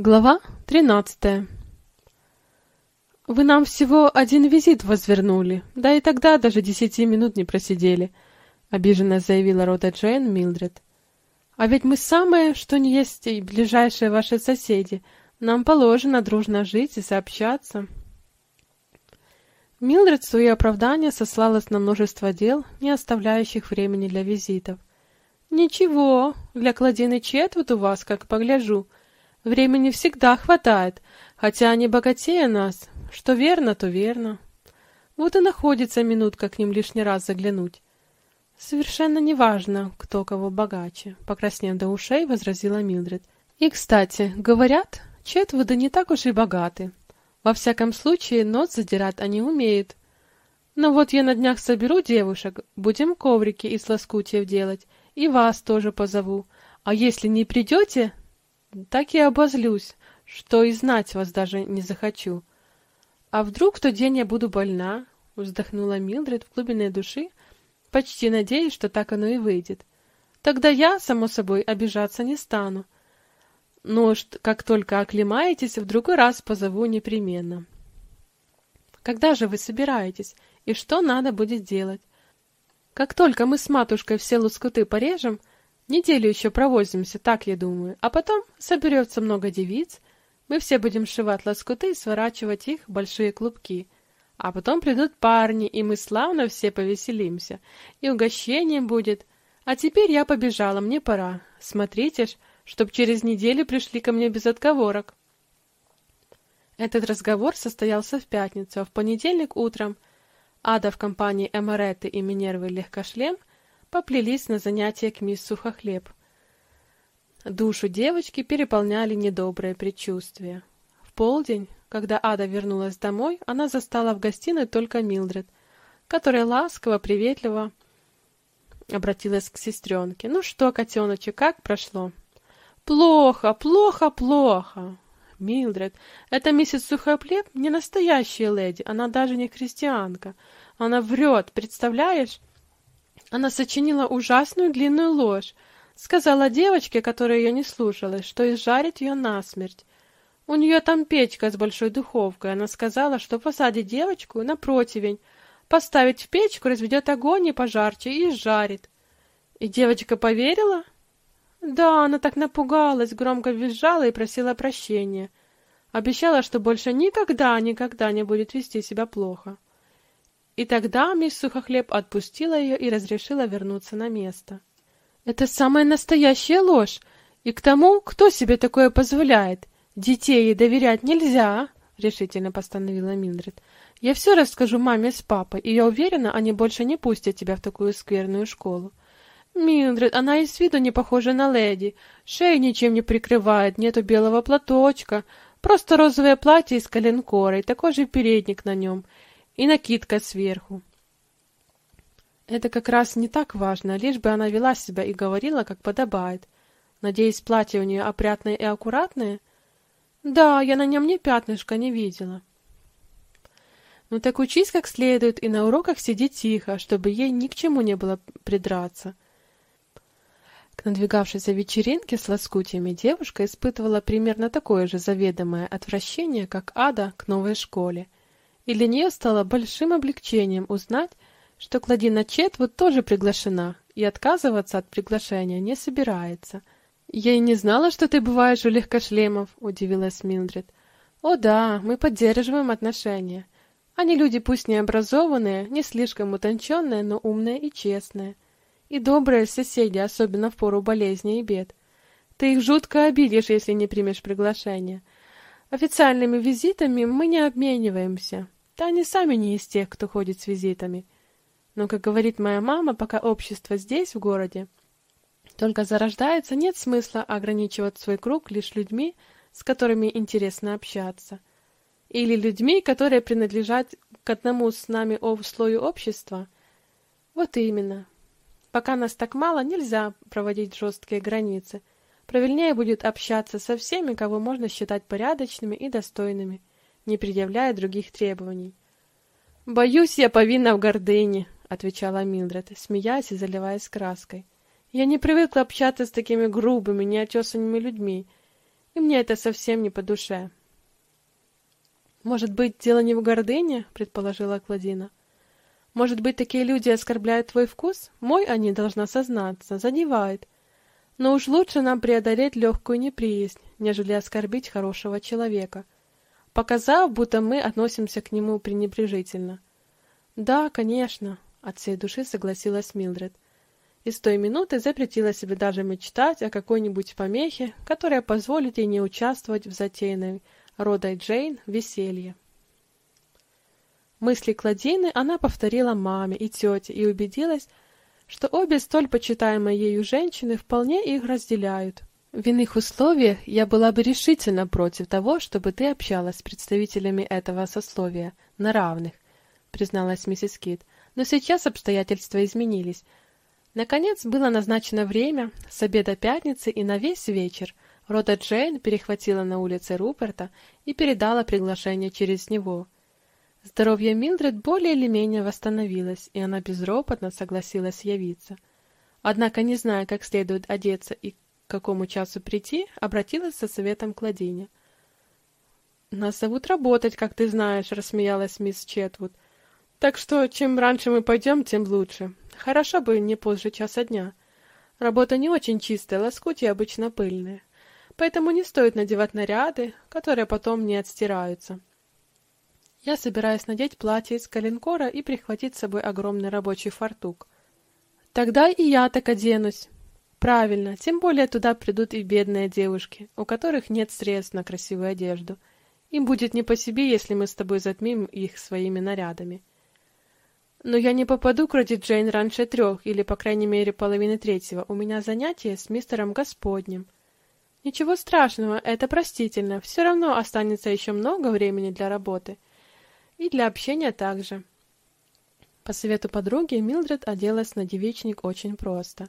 Глава тринадцатая «Вы нам всего один визит возвернули, да и тогда даже десяти минут не просидели», — обиженно заявила Рода Джейн Милдред. «А ведь мы самые, что ни есть, и ближайшие ваши соседи. Нам положено дружно жить и сообщаться». Милдред в свои оправдания сослалась на множество дел, не оставляющих времени для визитов. «Ничего, для Кладины Четвуд у вас, как погляжу, времени всегда хватает, хотя они богатее нас, что верно, то верно. Вот и находится минутка к ним лишний раз заглянуть. Совершенно неважно, кто кого богаче, покраснев до ушей, возразила Милдред. И, кстати, говорят, Четвуды не так уж и богаты. Во всяком случае, нос задирать они умеют. Но вот я на днях соберу девушек, будем коврики из лоскутьев делать, и вас тоже позову. А если не придете, так и обозлюсь, что и знать вас даже не захочу. А вдруг в тот день я буду больна? Вздохнула Милдред в глубине души, почти надеясь, что так оно и выйдет. Тогда я, само собой, обижаться не стану. Но как только оклемаетесь, в другой раз позову непременно. Когда же вы собираетесь, и что надо будет делать? Как только мы с матушкой все лоскуты порежем, неделю еще провозимся, так я думаю, а потом соберется много девиц, мы все будем сшивать лоскуты и сворачивать их в большие клубки. А потом придут парни, и мы славно все повеселимся. И угощением будет. А теперь я побежала, мне пора. Смотрите ж, чтоб через неделю пришли ко мне без отговорок. Этот разговор состоялся в пятницу, а в понедельник утром Ада в компании Эмареты и Минервы Легкошлем поплелись на занятия к мисс Сухохлеб. Душу девочки переполняли недобрые предчувствия. В полдень, когда Ада вернулась домой, она застала в гостиной только Милдред, которая ласково, приветливо обратилась к сестренке. «Ну что, котеночек, как прошло?» Плохо, плохо, плохо. Милдред, эта миссис Сухоплеб не настоящая леди, она даже не христианка. Она врет, представляешь? Она сочинила ужасную длинную ложь. Сказала девочке, которая ее не слушалась, что изжарит ее насмерть. У нее там печка с большой духовкой. Она сказала, что посадит девочку на противень, поставит в печку, разведет огонь и пожарче и изжарит. И девочка поверила? Да, она так напугалась, громко визжала и просила прощения. Обещала, что больше никогда, никогда не будет вести себя плохо. И тогда мисс Сухохлеб отпустила ее и разрешила вернуться на место. Это самая настоящая ложь. И к тому, кто себе такое позволяет. Детей ей доверять нельзя, решительно постановила Милдред. Я все расскажу маме с папой, и я уверена, они больше не пустят тебя в такую скверную школу. Милдред, она и с виду не похожа на леди. Шею ничем не прикрывает, нету белого платочка, просто розовое платье из коленкора и такой же передник на нем, и накидка сверху. Это как раз не так важно, лишь бы она вела себя и говорила, как подобает. Надеюсь, платье у нее опрятное и аккуратное? Да, я на нем ни пятнышка не видела. Ну так учись как следует и на уроках сиди тихо, чтобы ей ни к чему не было придраться. К надвигавшейся вечеринке с лоскутьями девушка испытывала примерно такое же заведомое отвращение, как Ада к новой школе. И для нее стало большим облегчением узнать, что Кладина Четвуд тоже приглашена и отказываться от приглашения не собирается. «Я и не знала, что ты бываешь у легкошлемов», — удивилась Милдред. «О да, мы поддерживаем отношения. Они люди пусть не образованные, не слишком утонченные, но умные и честные» и добрые соседи, особенно в пору болезни и бед. Ты их жутко обидишь, если не примешь приглашение. Официальными визитами мы не обмениваемся. Да они сами не из тех, кто ходит с визитами. Но, как говорит моя мама, пока общество здесь, в городе, только зарождается, нет смысла ограничивать свой круг лишь людьми, с которыми интересно общаться. Или людьми, которые принадлежат к одному с нами слою общества. Вот именно. Пока нас так мало, нельзя проводить жесткие границы. Правильнее будет общаться со всеми, кого можно считать порядочными и достойными, не предъявляя других требований. «Боюсь, я повинна в гордыне», — отвечала Милдред, смеясь и заливаясь краской. «Я не привыкла общаться с такими грубыми, неотесанными людьми. и мне это совсем не по душе. «Может быть, дело не в гордыне?» — предположила Кладина. «Может быть, такие люди оскорбляют твой вкус? Мой они, должна сознаться, задевает. Но уж лучше нам преодолеть легкую неприязнь, нежели оскорбить хорошего человека, показав, будто мы относимся к нему пренебрежительно». «Да, конечно», — от всей души согласилась Милдред. И с той минуты запретила себе даже мечтать о какой-нибудь помехе, которая позволит ей не участвовать в затеянной Рода Джейн веселье. Мысли Кладины она повторила маме и тете и убедилась, что обе столь почитаемые ею женщины вполне их разделяют. В иных условиях я была бы решительно против того, чтобы ты общалась с представителями этого сословия на равных, призналась миссис Кит. Но сейчас обстоятельства изменились. Наконец было назначено время с обеда пятницы и на весь вечер – Рода Джейн перехватила на улице Руперта и передала приглашение через него. Здоровье Милдред более или менее восстановилось, и она безропотно согласилась явиться. Однако, не зная, как следует одеться и к какому часу прийти, обратилась со советом к Ладине. «Нас зовут работать, как ты знаешь», — рассмеялась мисс Четвуд. «Так что, чем раньше мы пойдем, тем лучше. Хорошо бы не позже часа дня. Работа не очень чистая, лоскутья обычно пыльные поэтому не стоит надевать наряды, которые потом не отстираются. Я собираюсь надеть платье из коленкора и прихватить с собой огромный рабочий фартук. Тогда и я так оденусь. Правильно, тем более туда придут и бедные девушки, у которых нет средств на красивую одежду. Им будет не по себе, если мы с тобой затмим их своими нарядами. Но я не попаду к Роди Джейн раньше трех, или, по крайней мере, половины третьего. У меня занятие с мистером Господним. Ничего страшного, это простительно. Все равно останется еще много времени для работы. И для общения также. По совету подруги Милдред оделась на девичник очень просто.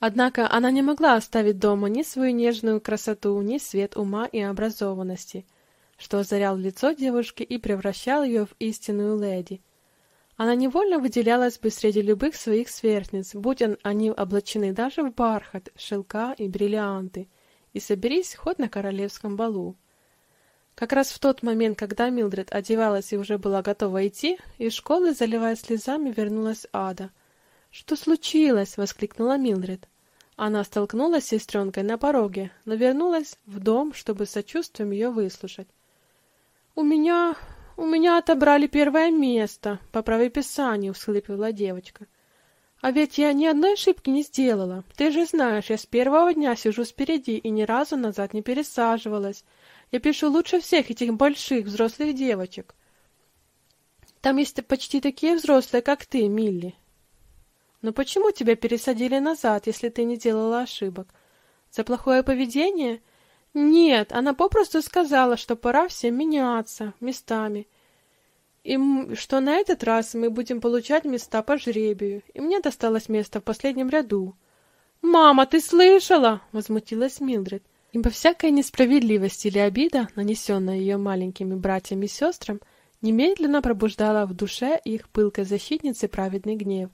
Однако она не могла оставить дома ни свою нежную красоту, ни свет ума и образованности, что озарял лицо девушки и превращал ее в истинную леди. Она невольно выделялась бы среди любых своих сверстниц, будь они облачены даже в бархат, шелка и бриллианты — и соберись хоть на королевском балу. Как раз в тот момент, когда Милдред одевалась и уже была готова идти, из школы, заливая слезами, вернулась Ада. «Что случилось?» — воскликнула Милдред. Она столкнулась с сестренкой на пороге, но вернулась в дом, чтобы сочувствием ее выслушать. «У меня... у меня отобрали первое место по правописанию», — всхлипывала девочка. А ведь я ни одной ошибки не сделала. Ты же знаешь, я с первого дня сижу спереди и ни разу назад не пересаживалась. Я пишу лучше всех этих больших взрослых девочек. Там есть почти такие взрослые, как ты, Милли. Но почему тебя пересадили назад, если ты не делала ошибок? За плохое поведение? Нет, она попросту сказала, что пора всем меняться местами и что на этот раз мы будем получать места по жребию, и мне досталось место в последнем ряду. «Мама, ты слышала?» — возмутилась Милдред. Ибо всякая несправедливость или обида, нанесенная ее маленькими братьями и сестрам, немедленно пробуждала в душе их пылкой защитницы праведный гнев.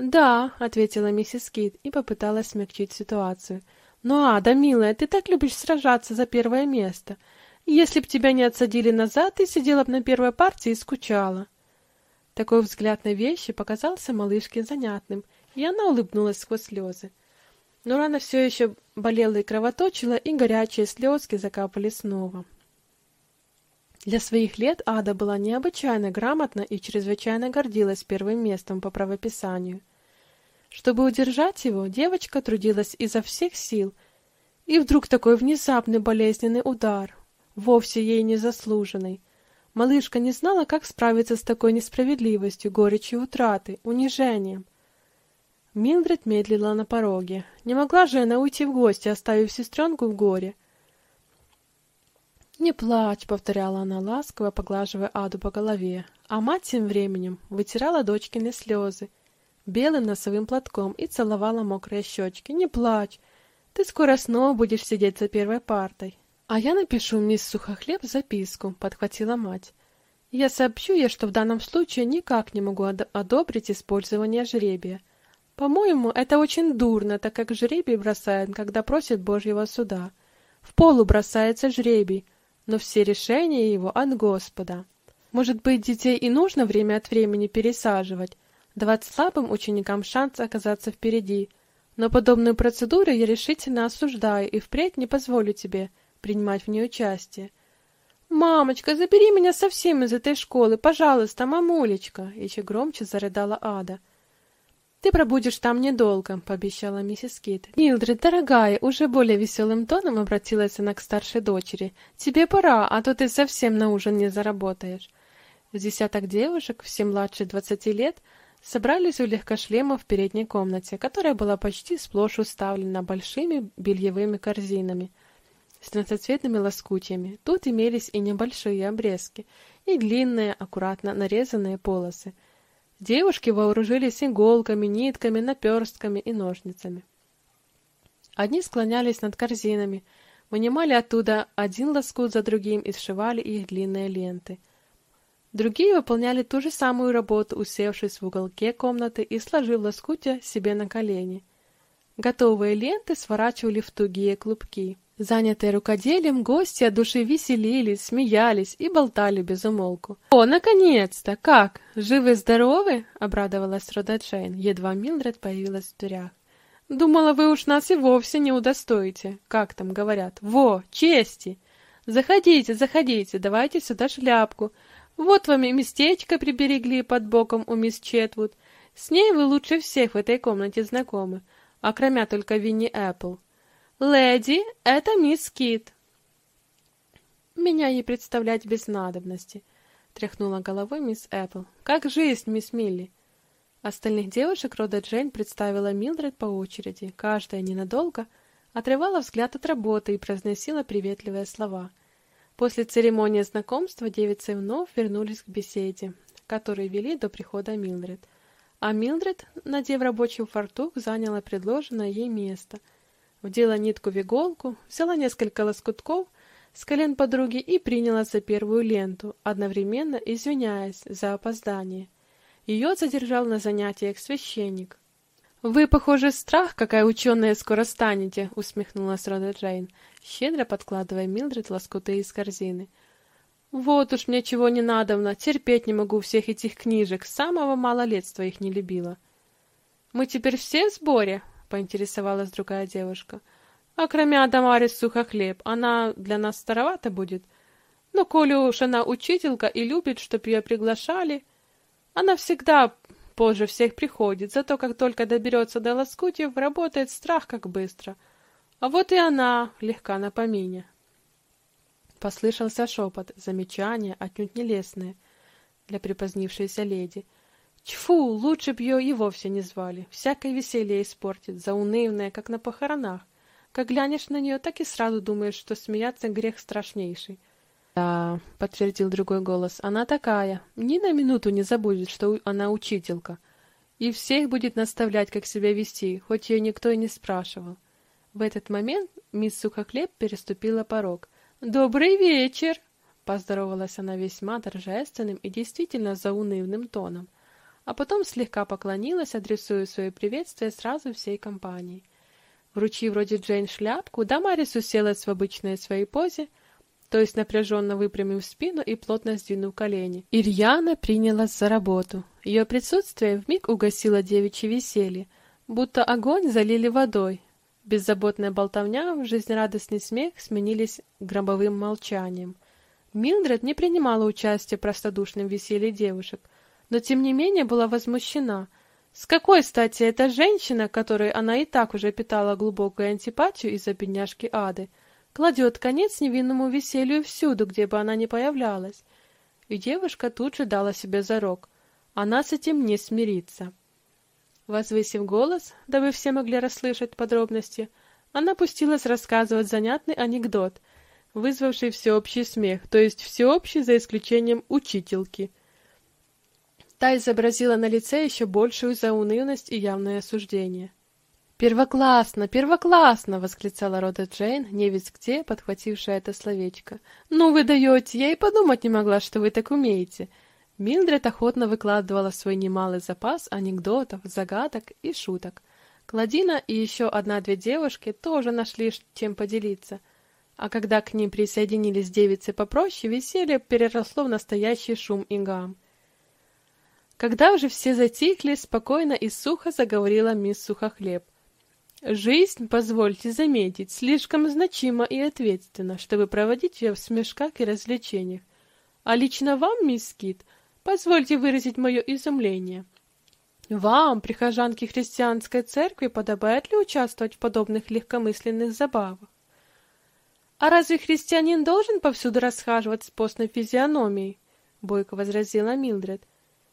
«Да», — ответила миссис Кит и попыталась смягчить ситуацию. «Ну, Ада, милая, ты так любишь сражаться за первое место. Если б тебя не отсадили назад, ты сидела б на первой партии и скучала. Такой взгляд на вещи показался малышке занятным, и она улыбнулась сквозь слезы. Но рана все еще болела и кровоточила, и горячие слезки закапали снова. Для своих лет Ада была необычайно грамотна и чрезвычайно гордилась первым местом по правописанию. Чтобы удержать его, девочка трудилась изо всех сил, и вдруг такой внезапный болезненный удар, вовсе ей не заслуженной. Малышка не знала, как справиться с такой несправедливостью, горечью утраты, унижением. Милдред медлила на пороге. Не могла же она уйти в гости, оставив сестренку в горе. «Не плачь», — повторяла она ласково, поглаживая Аду по голове, а мать тем временем вытирала дочкины слезы белым носовым платком и целовала мокрые щечки. «Не плачь, ты скоро снова будешь сидеть за первой партой». «А я напишу мисс Сухохлеб записку», — подхватила мать. «Я сообщу ей, что в данном случае никак не могу одобрить использование жребия. По-моему, это очень дурно, так как жребий бросают, когда просят Божьего суда. В полу бросается жребий, но все решения его от Господа. Может быть, детей и нужно время от времени пересаживать, давать слабым ученикам шанс оказаться впереди. Но подобную процедуру я решительно осуждаю и впредь не позволю тебе принимать в ней участие. «Мамочка, забери меня совсем из этой школы, пожалуйста, мамулечка!» Еще громче зарыдала Ада. «Ты пробудешь там недолго», — пообещала миссис Кит. «Милдред, дорогая», — уже более веселым тоном обратилась она к старшей дочери. «Тебе пора, а то ты совсем на ужин не заработаешь». В десяток девушек, все младше двадцати лет, собрались у легкошлема в передней комнате, которая была почти сплошь уставлена большими бельевыми корзинами с трансцветными лоскутьями. Тут имелись и небольшие обрезки, и длинные, аккуратно нарезанные полосы. Девушки вооружились иголками, нитками, наперстками и ножницами. Одни склонялись над корзинами, вынимали оттуда один лоскут за другим и сшивали их длинные ленты — Другие выполняли ту же самую работу, усевшись в уголке комнаты и сложив лоскутя себе на колени. Готовые ленты сворачивали в тугие клубки. Занятые рукоделием, гости от души веселились, смеялись и болтали без умолку. «О, наконец-то! Как? Живы-здоровы?» — обрадовалась Рода едва Милдред появилась в дверях. «Думала, вы уж нас и вовсе не удостоите. Как там говорят? Во, чести! Заходите, заходите, давайте сюда шляпку. Вот вам и местечко приберегли под боком у мисс Четвуд. С ней вы лучше всех в этой комнате знакомы, окромя только Винни Эппл. Леди, это мисс Кит. Меня ей представлять без надобности, тряхнула головой мисс Эппл. Как жизнь, мисс Милли? Остальных девушек рода Джейн представила Милдред по очереди, каждая ненадолго отрывала взгляд от работы и произносила приветливые слова. После церемонии знакомства девицы вновь вернулись к беседе, которую вели до прихода Милдред. А Милдред, надев рабочий фартук, заняла предложенное ей место. Вдела нитку в иголку, взяла несколько лоскутков с колен подруги и приняла за первую ленту, одновременно извиняясь за опоздание. Ее задержал на занятиях священник. «Вы, похоже, страх, какая ученая скоро станете», — усмехнулась Рода Джейн, щедро подкладывая Милдред лоскуты из корзины. «Вот уж мне чего не надобно, терпеть не могу всех этих книжек, с самого малолетства их не любила». «Мы теперь все в сборе?» — поинтересовалась другая девушка. «А кроме Адамарис Сухохлеб, она для нас старовата будет. Но коли уж она учителька и любит, чтоб ее приглашали, она всегда позже всех приходит, зато как только доберется до лоскутьев, работает страх как быстро. А вот и она, легка на помине. Послышался шепот, замечание, отнюдь нелестное для припозднившейся леди. Тьфу, лучше б ее и вовсе не звали. Всякое веселье испортит, заунывное, как на похоронах. Как глянешь на нее, так и сразу думаешь, что смеяться грех страшнейший. Да, подтвердил другой голос. Она такая. Ни на минуту не забудет, что она учителька. И всех будет наставлять, как себя вести, хоть ее никто и не спрашивал. В этот момент мисс Сухохлеб переступила порог. Добрый вечер, поздоровалась она весьма торжественным и действительно заунывным тоном, а потом слегка поклонилась, адресуя свое приветствие сразу всей компании. Вручив вроде Джейн шляпку, Дамарис уселась в обычной своей позе, то есть напряженно выпрямив спину и плотно сдвинув колени. Ирьяна принялась за работу. Ее присутствие вмиг угасило девичье веселье, будто огонь залили водой. Беззаботная болтовня, жизнерадостный смех сменились гробовым молчанием. Милдред не принимала участия в простодушном веселье девушек, но тем не менее была возмущена. С какой стати эта женщина, которой она и так уже питала глубокую антипатию из-за бедняжки Ады, кладет конец невинному веселью всюду, где бы она ни появлялась. И девушка тут же дала себе зарок. Она с этим не смирится. Возвысив голос, дабы все могли расслышать подробности, она пустилась рассказывать занятный анекдот, вызвавший всеобщий смех, то есть всеобщий за исключением учительки. Та изобразила на лице еще большую заунывность и явное осуждение. «Первоклассно! Первоклассно!» — восклицала Рода Джейн, не невесть где, подхватившая это словечко. «Ну вы даете! Я и подумать не могла, что вы так умеете!» Милдред охотно выкладывала свой немалый запас анекдотов, загадок и шуток. Кладина и еще одна-две девушки тоже нашли чем поделиться. А когда к ним присоединились девицы попроще, веселье переросло в настоящий шум и гам. Когда уже все затихли, спокойно и сухо заговорила мисс Сухохлеб. Жизнь, позвольте заметить, слишком значима и ответственна, чтобы проводить ее в смешках и развлечениях. А лично вам, мисс Кит, позвольте выразить мое изумление. Вам, прихожанке христианской церкви, подобает ли участвовать в подобных легкомысленных забавах? А разве христианин должен повсюду расхаживать с постной физиономией? Бойко возразила Милдред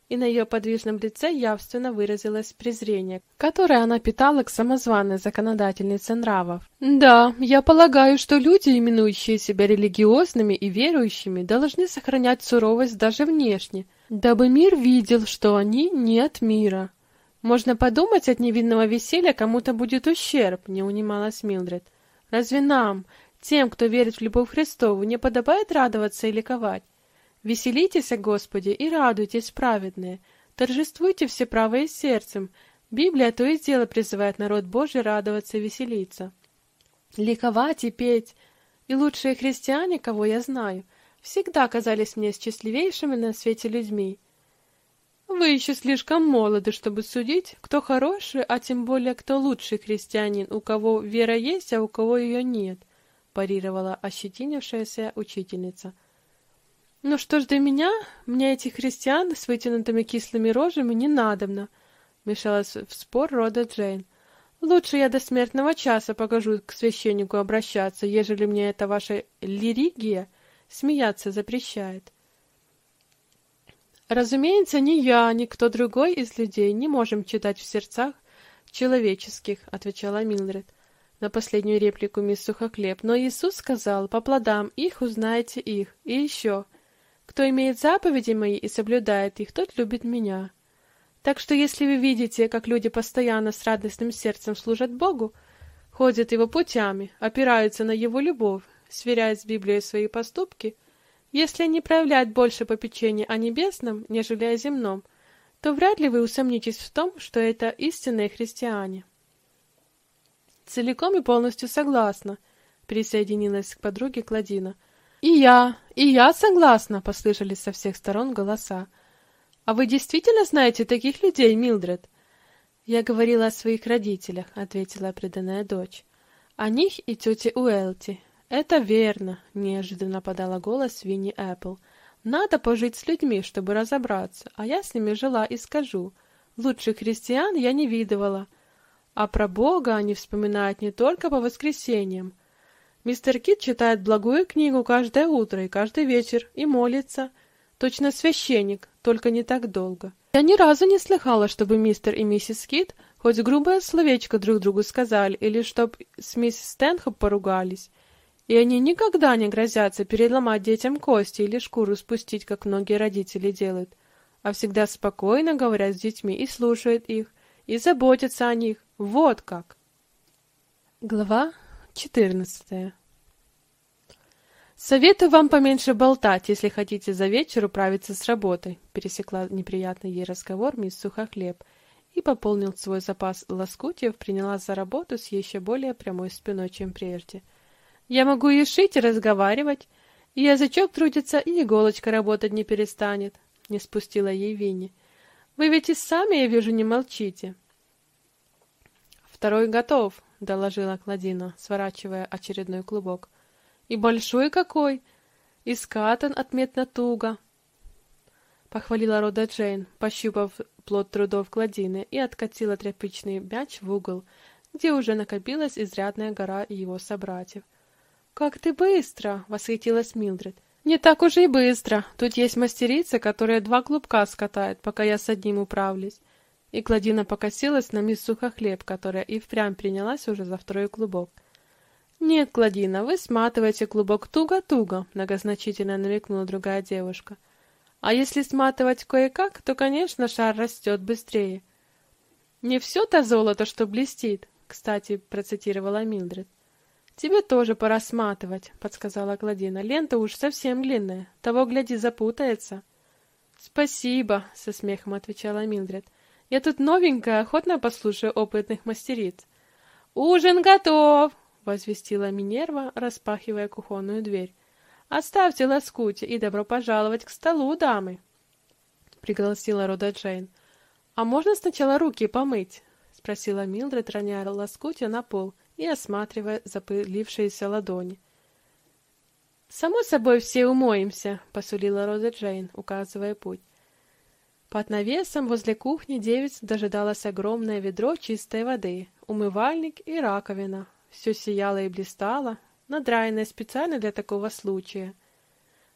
и на ее подвижном лице явственно выразилось презрение, которое она питала к самозваной законодательнице нравов. Да, я полагаю, что люди, именующие себя религиозными и верующими, должны сохранять суровость даже внешне, дабы мир видел, что они не от мира. Можно подумать, от невинного веселья кому-то будет ущерб, не унималась Милдред. Разве нам, тем, кто верит в любовь Христову, не подобает радоваться и ликовать? Веселитесь, Господи, и радуйтесь, праведные, торжествуйте все правые сердцем. Библия то и дело призывает народ Божий радоваться и веселиться. Ликовать и петь. И лучшие христиане, кого я знаю, всегда казались мне счастливейшими на свете людьми. Вы еще слишком молоды, чтобы судить, кто хороший, а тем более кто лучший христианин, у кого вера есть, а у кого ее нет, парировала ощетинившаяся учительница. Ну что ж до меня, мне этих христиан с вытянутыми кислыми рожами не надобно, мешалась в спор рода Джейн. Лучше я до смертного часа покажу к священнику обращаться, ежели мне эта ваша лиригия смеяться запрещает. Разумеется, ни я, ни кто другой из людей не можем читать в сердцах человеческих, отвечала Милдред на последнюю реплику мисс Сухоклеб. Но Иисус сказал: "По плодам их узнаете их". И еще кто имеет заповеди мои и соблюдает их, тот любит меня. Так что если вы видите, как люди постоянно с радостным сердцем служат Богу, ходят его путями, опираются на его любовь, сверяют с Библией свои поступки, если они проявляют больше попечения о небесном, нежели о земном, то вряд ли вы усомнитесь в том, что это истинные христиане. Целиком и полностью согласна, присоединилась к подруге Кладина. И я, и я согласна, послышались со всех сторон голоса. А вы действительно знаете таких людей, Милдред? Я говорила о своих родителях, ответила преданная дочь. О них и тете Уэлти. Это верно, неожиданно подала голос Винни Эппл. Надо пожить с людьми, чтобы разобраться, а я с ними жила и скажу. Лучших христиан я не видывала. А про Бога они вспоминают не только по воскресеньям, Мистер Кит читает благую книгу каждое утро и каждый вечер и молится. Точно священник, только не так долго. Я ни разу не слыхала, чтобы мистер и миссис Кит хоть грубое словечко друг другу сказали или чтоб с миссис Стэнхоп поругались. И они никогда не грозятся переломать детям кости или шкуру спустить, как многие родители делают, а всегда спокойно говорят с детьми и слушают их, и заботятся о них. Вот как. Глава четырнадцатая Советую вам поменьше болтать, если хотите за вечер управиться с работой, пересекла неприятный ей разговор мисс Сухохлеб и пополнил свой запас лоскутьев, принялась за работу с еще более прямой спиной, чем прежде. Я могу и шить, и разговаривать, и язычок трудится, и иголочка работать не перестанет, не спустила ей Винни. Вы ведь и сами, я вижу, не молчите. Второй готов, доложила Кладина, сворачивая очередной клубок. И большой какой! И скатан отметно туго. Похвалила Рода Джейн, пощупав плод трудов Кладины, и откатила тряпичный мяч в угол, где уже накопилась изрядная гора его собратьев. «Как ты быстро!» — восхитилась Милдред. «Не так уж и быстро. Тут есть мастерица, которая два клубка скатает, пока я с одним управлюсь». И Кладина покосилась на мисс Сухохлеб, которая и впрямь принялась уже за второй клубок. «Нет, Кладина, вы сматываете клубок туго-туго», — многозначительно намекнула другая девушка. «А если сматывать кое-как, то, конечно, шар растет быстрее». «Не все-то золото, что блестит», — кстати, процитировала Милдред. «Тебе тоже пора сматывать», — подсказала Кладина. «Лента уж совсем длинная, того, гляди, запутается». «Спасибо», — со смехом отвечала Милдред. «Я тут новенькая, охотно послушаю опытных мастериц». «Ужин готов!» возвестила Минерва, распахивая кухонную дверь. «Оставьте лоскути и добро пожаловать к столу, дамы!» Пригласила Рода Джейн. «А можно сначала руки помыть?» Спросила Милдред, роняя лоскутья на пол и осматривая запылившиеся ладони. «Само собой все умоемся», — посулила Роза Джейн, указывая путь. Под навесом возле кухни девиц дожидалось огромное ведро чистой воды, умывальник и раковина. Все сияло и блистало, надраенное специально для такого случая.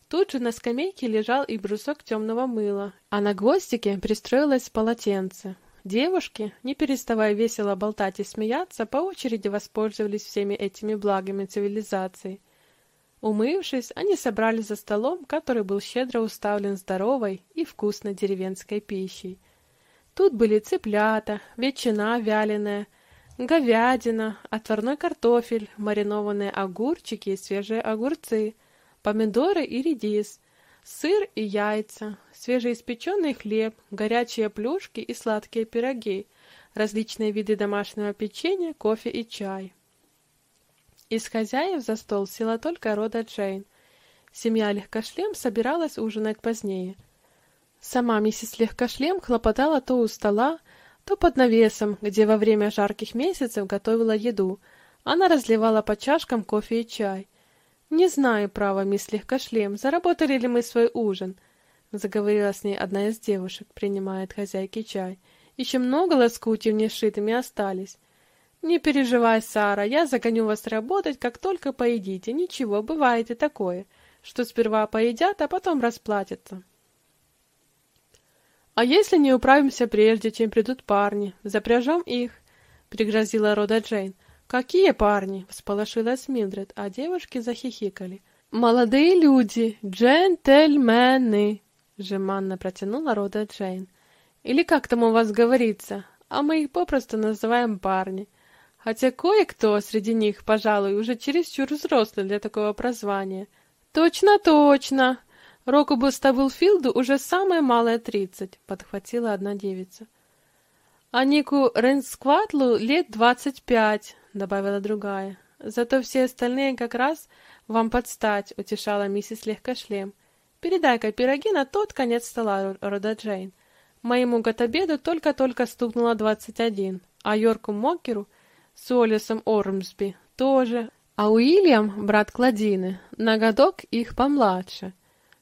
Тут же на скамейке лежал и брусок темного мыла, а на гвоздике пристроилось полотенце. Девушки, не переставая весело болтать и смеяться, по очереди воспользовались всеми этими благами цивилизации — Умывшись, они собрались за столом, который был щедро уставлен здоровой и вкусной деревенской пищей. Тут были цыплята, ветчина вяленая, говядина, отварной картофель, маринованные огурчики и свежие огурцы, помидоры и редис, сыр и яйца, свежеиспеченный хлеб, горячие плюшки и сладкие пироги, различные виды домашнего печенья, кофе и чай. Из хозяев за стол села только рода Джейн. Семья Легкошлем собиралась ужинать позднее. Сама миссис Легкошлем хлопотала то у стола, то под навесом, где во время жарких месяцев готовила еду. Она разливала по чашкам кофе и чай. «Не знаю, право, мисс Легкошлем, заработали ли мы свой ужин?» — заговорила с ней одна из девушек, принимая от хозяйки чай. «Еще много лоскутьев не сшитыми остались. «Не переживай, Сара, я загоню вас работать, как только поедите. Ничего, бывает и такое, что сперва поедят, а потом расплатятся». «А если не управимся прежде, чем придут парни? Запряжем их?» — пригрозила Рода Джейн. «Какие парни?» — всполошилась Милдред, а девушки захихикали. «Молодые люди, джентльмены!» — жеманно протянула Рода Джейн. «Или как там у вас говорится? А мы их попросту называем парни хотя кое-кто среди них, пожалуй, уже чересчур взрослый для такого прозвания. Точно, точно. Рокубу Стаблфилду уже самое малое тридцать, подхватила одна девица. А Нику Ренскватлу лет двадцать пять, добавила другая. Зато все остальные как раз вам подстать, утешала миссис Легкошлем. Передай-ка пироги на тот конец стола, Рода Джейн. Моему готобеду только-только стукнуло двадцать один, а Йорку Мокеру — с Уоллесом Ормсби тоже, а Уильям, брат Кладины, на годок их помладше.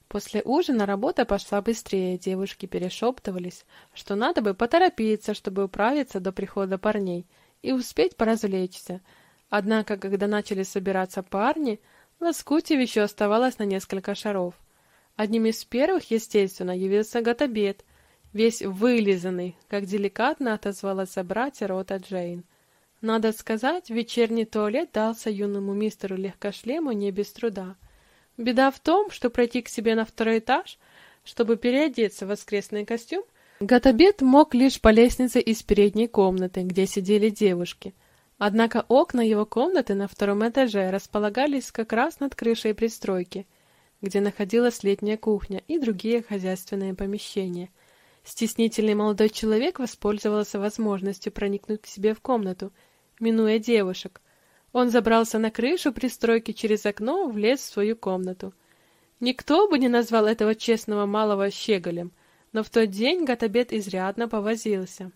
После ужина работа пошла быстрее, девушки перешептывались, что надо бы поторопиться, чтобы управиться до прихода парней и успеть поразвлечься. Однако, когда начали собираться парни, Лоскутьев еще оставалось на несколько шаров. Одним из первых, естественно, явился Гатабет, весь вылизанный, как деликатно отозвалась братья рота Джейн. Надо сказать, вечерний туалет дался юному мистеру Легкошлему не без труда. Беда в том, что пройти к себе на второй этаж, чтобы переодеться в воскресный костюм, Гатабет мог лишь по лестнице из передней комнаты, где сидели девушки. Однако окна его комнаты на втором этаже располагались как раз над крышей пристройки, где находилась летняя кухня и другие хозяйственные помещения. Стеснительный молодой человек воспользовался возможностью проникнуть к себе в комнату — минуя девушек. Он забрался на крышу пристройки через окно, влез в свою комнату. Никто бы не назвал этого честного малого щеголем, но в тот день Гатабет изрядно повозился.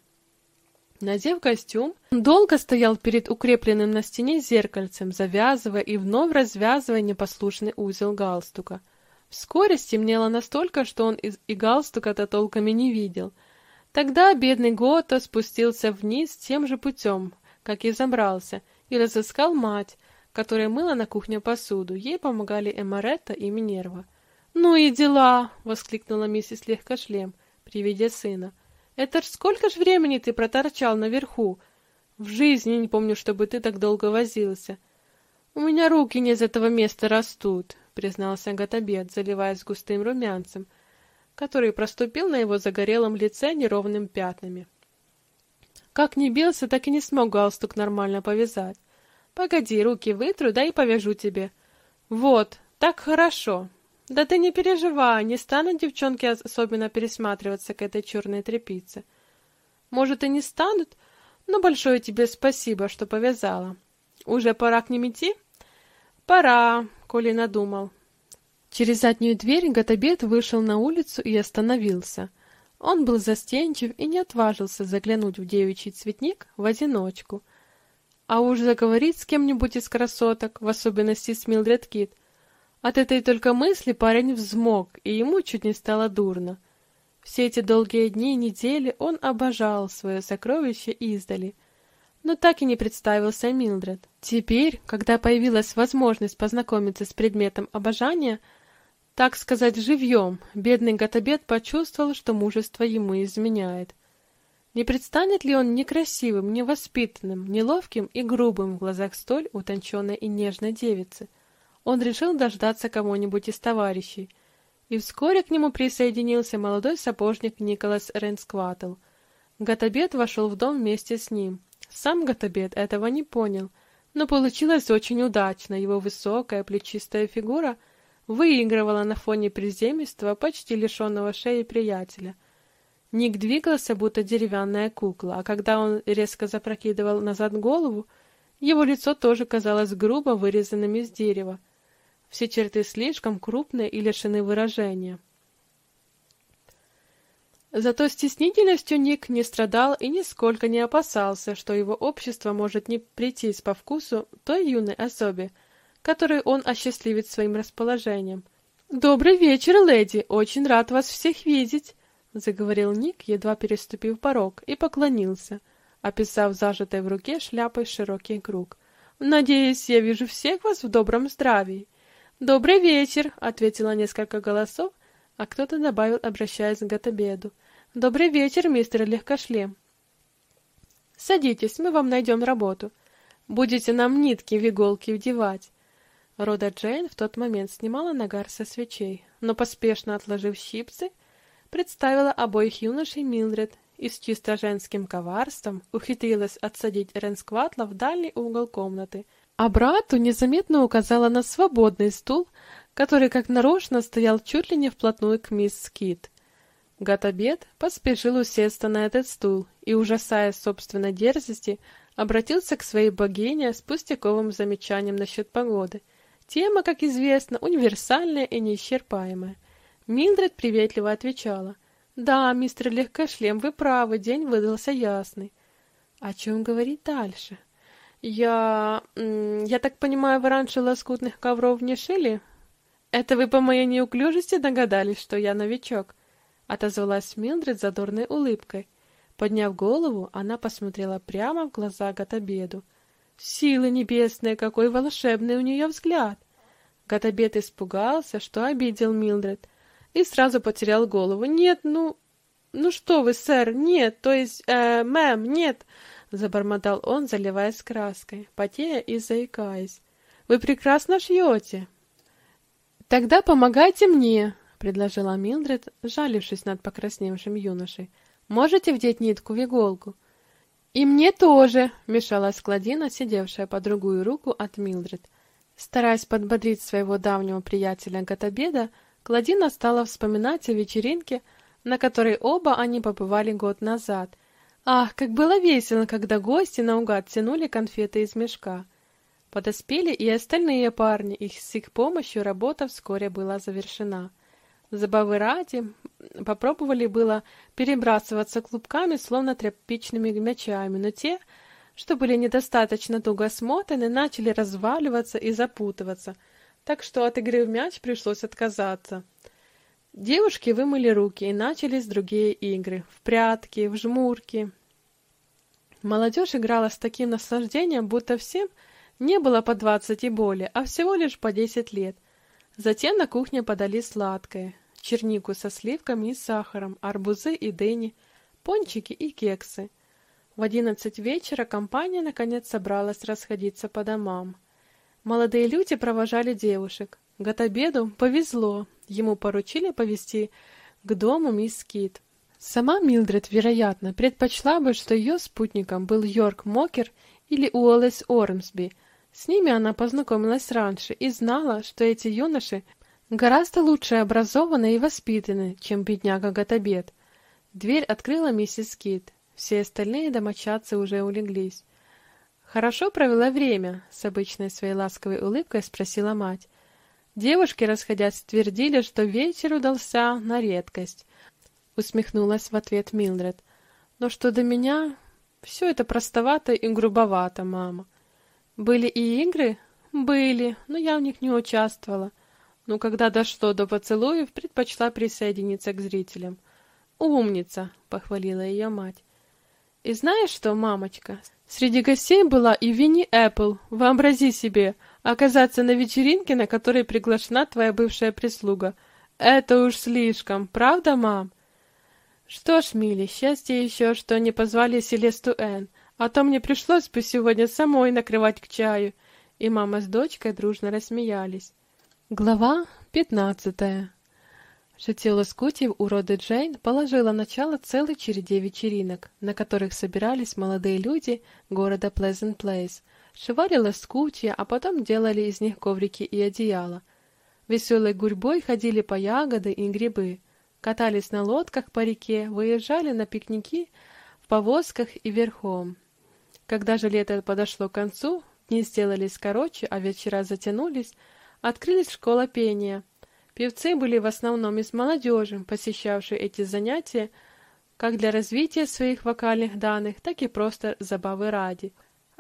Надев костюм, он долго стоял перед укрепленным на стене зеркальцем, завязывая и вновь развязывая непослушный узел галстука. Вскоре стемнело настолько, что он и галстука-то толком и не видел. Тогда бедный Гото спустился вниз тем же путем, как и забрался, и разыскал мать, которая мыла на кухне посуду. Ей помогали Эмаретта и Минерва. «Ну и дела!» — воскликнула миссис Легкошлем при виде сына. «Это ж сколько ж времени ты проторчал наверху? В жизни не помню, чтобы ты так долго возился. У меня руки не из этого места растут», — признался Гатабет, заливаясь густым румянцем, который проступил на его загорелом лице неровными пятнами. Как не бился, так и не смог галстук нормально повязать. Погоди, руки вытру, да и повяжу тебе. Вот, так хорошо. Да ты не переживай, не станут девчонки особенно пересматриваться к этой черной тряпице. Может, и не станут, но большое тебе спасибо, что повязала. Уже пора к ним идти? Пора, коли надумал. Через заднюю дверь Гатабет вышел на улицу и остановился. Он был застенчив и не отважился заглянуть в девичий цветник в одиночку. А уж заговорить с кем-нибудь из красоток, в особенности с Милдред Кит. От этой только мысли парень взмок, и ему чуть не стало дурно. Все эти долгие дни и недели он обожал свое сокровище издали, но так и не представился Милдред. Теперь, когда появилась возможность познакомиться с предметом обожания, так сказать, живьем, бедный Гатабет почувствовал, что мужество ему изменяет. Не предстанет ли он некрасивым, невоспитанным, неловким и грубым в глазах столь утонченной и нежной девицы? Он решил дождаться кого-нибудь из товарищей, и вскоре к нему присоединился молодой сапожник Николас Ренскватл. Гатабет вошел в дом вместе с ним. Сам Гатабет этого не понял, но получилось очень удачно. Его высокая плечистая фигура выигрывала на фоне приземистого, почти лишенного шеи приятеля. Ник двигался, будто деревянная кукла, а когда он резко запрокидывал назад голову, его лицо тоже казалось грубо вырезанным из дерева. Все черты слишком крупные и лишены выражения. Зато стеснительностью Ник не страдал и нисколько не опасался, что его общество может не прийтись по вкусу той юной особе, которую он осчастливит своим расположением. «Добрый вечер, леди! Очень рад вас всех видеть!» — заговорил Ник, едва переступив порог, и поклонился, описав зажатой в руке шляпой широкий круг. «Надеюсь, я вижу всех вас в добром здравии!» «Добрый вечер!» — ответило несколько голосов, а кто-то добавил, обращаясь к Гатабеду. Добрый вечер, мистер Легкошлем. Садитесь, мы вам найдем работу. Будете нам нитки в иголки вдевать. Рода Джейн в тот момент снимала нагар со свечей, но поспешно отложив щипцы, представила обоих юношей Милдред и с чисто женским коварством ухитрилась отсадить Ренскватла в дальний угол комнаты, а брату незаметно указала на свободный стул, который как нарочно стоял чуть ли не вплотную к мисс Скит. Гатабет поспешил усесться на этот стул и, ужасаясь собственной дерзости, обратился к своей богине с пустяковым замечанием насчет погоды. Тема, как известно, универсальная и неисчерпаемая. Милдред приветливо отвечала. «Да, мистер Легкошлем, вы правы, день выдался ясный». «О чем говорить дальше?» «Я... я так понимаю, вы раньше лоскутных ковров не шили?» «Это вы по моей неуклюжести догадались, что я новичок?» отозвалась Милдред задорной улыбкой. Подняв голову, она посмотрела прямо в глаза Гатабеду. Силы небесные, какой волшебный у нее взгляд! Гатабед испугался, что обидел Милдред, и сразу потерял голову. Нет, ну, ну что вы, сэр, нет, то есть, э, мэм, нет, забормотал он, заливаясь краской, потея и заикаясь. Вы прекрасно шьете. Тогда помогайте мне, предложила Милдред, жалившись над покрасневшим юношей. Можете вдеть нитку в иголку? И мне тоже, мешалась Кладина, сидевшая по другую руку от Милдред. Стараясь подбодрить своего давнего приятеля Гатабеда, Кладина стала вспоминать о вечеринке, на которой оба они побывали год назад. Ах, как было весело, когда гости наугад тянули конфеты из мешка. Подоспели и остальные парни, и с их помощью работа вскоре была завершена. Забавы ради, попробовали было перебрасываться клубками, словно тряпичными мячами, но те, что были недостаточно туго смотаны, начали разваливаться и запутываться, так что от игры в мяч пришлось отказаться. Девушки вымыли руки, и начались другие игры — в прятки, в жмурки. Молодежь играла с таким наслаждением, будто всем не было по двадцать и более, а всего лишь по десять лет. Затем на кухне подали сладкое чернику со сливками и сахаром, арбузы и дыни, пончики и кексы. В одиннадцать вечера компания наконец собралась расходиться по домам. Молодые люди провожали девушек. Гатабеду повезло, ему поручили повести к дому мисс Кит. Сама Милдред, вероятно, предпочла бы, что ее спутником был Йорк Мокер или Уоллес Ормсби. С ними она познакомилась раньше и знала, что эти юноши Гораздо лучше образованы и воспитаны, чем бедняга Гатабет. Дверь открыла миссис Кит. Все остальные домочадцы уже улеглись. Хорошо провела время, с обычной своей ласковой улыбкой спросила мать. Девушки, расходясь, твердили, что вечер удался на редкость. Усмехнулась в ответ Милдред. Но что до меня, все это простовато и грубовато, мама. Были и игры? Были, но я в них не участвовала. Но когда дошло до поцелуев, предпочла присоединиться к зрителям. «Умница!» — похвалила ее мать. «И знаешь что, мамочка, среди гостей была и Винни Эппл. Вообрази себе, оказаться на вечеринке, на которой приглашена твоя бывшая прислуга. Это уж слишком, правда, мам?» Что ж, Милли, счастье еще, что не позвали Селесту Энн, а то мне пришлось бы сегодня самой накрывать к чаю. И мама с дочкой дружно рассмеялись. Глава пятнадцатая. Шатила Скутьев у роды Джейн положила начало целой череде вечеринок, на которых собирались молодые люди города Плезент Плейс, шивали лоскутья, а потом делали из них коврики и одеяла. Веселой гурьбой ходили по ягоды и грибы, катались на лодках по реке, выезжали на пикники в повозках и верхом. Когда же лето подошло к концу, дни сделались короче, а вечера затянулись, открылись школа пения — Певцы были в основном из молодежи, посещавшей эти занятия как для развития своих вокальных данных, так и просто забавы ради.